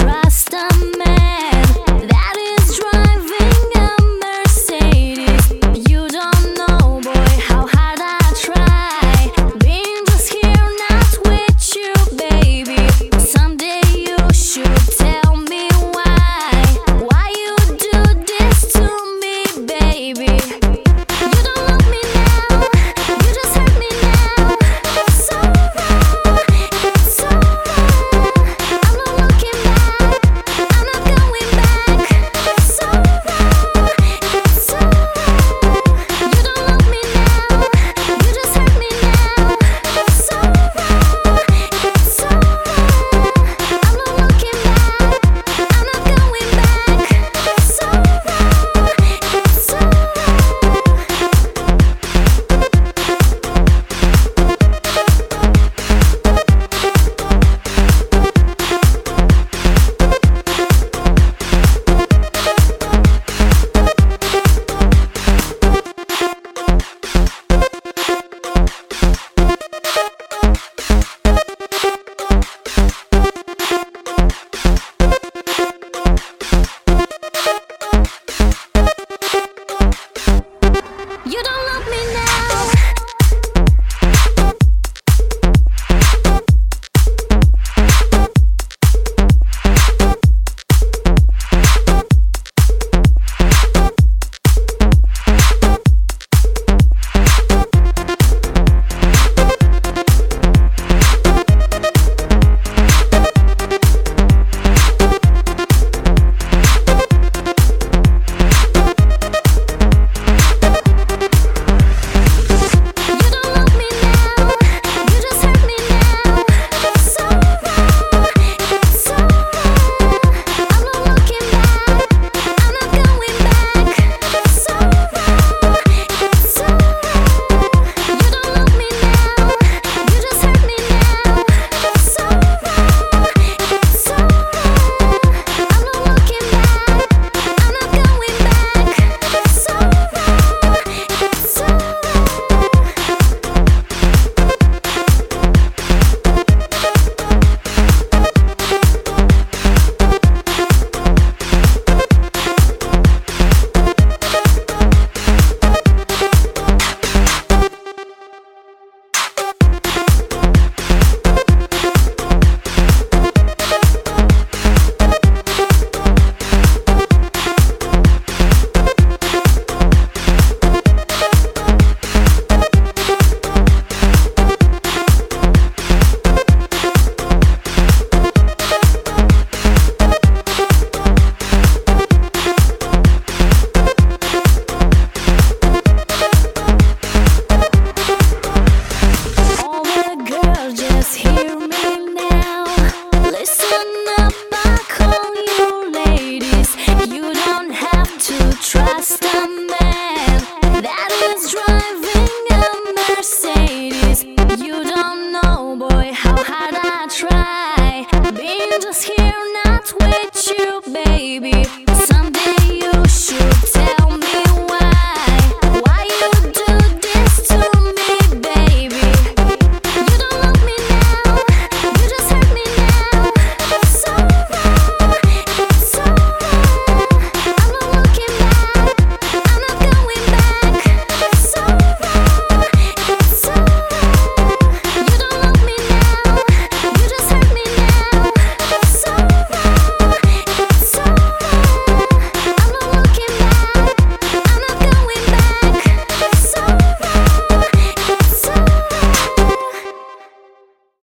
trust. Just with you, baby.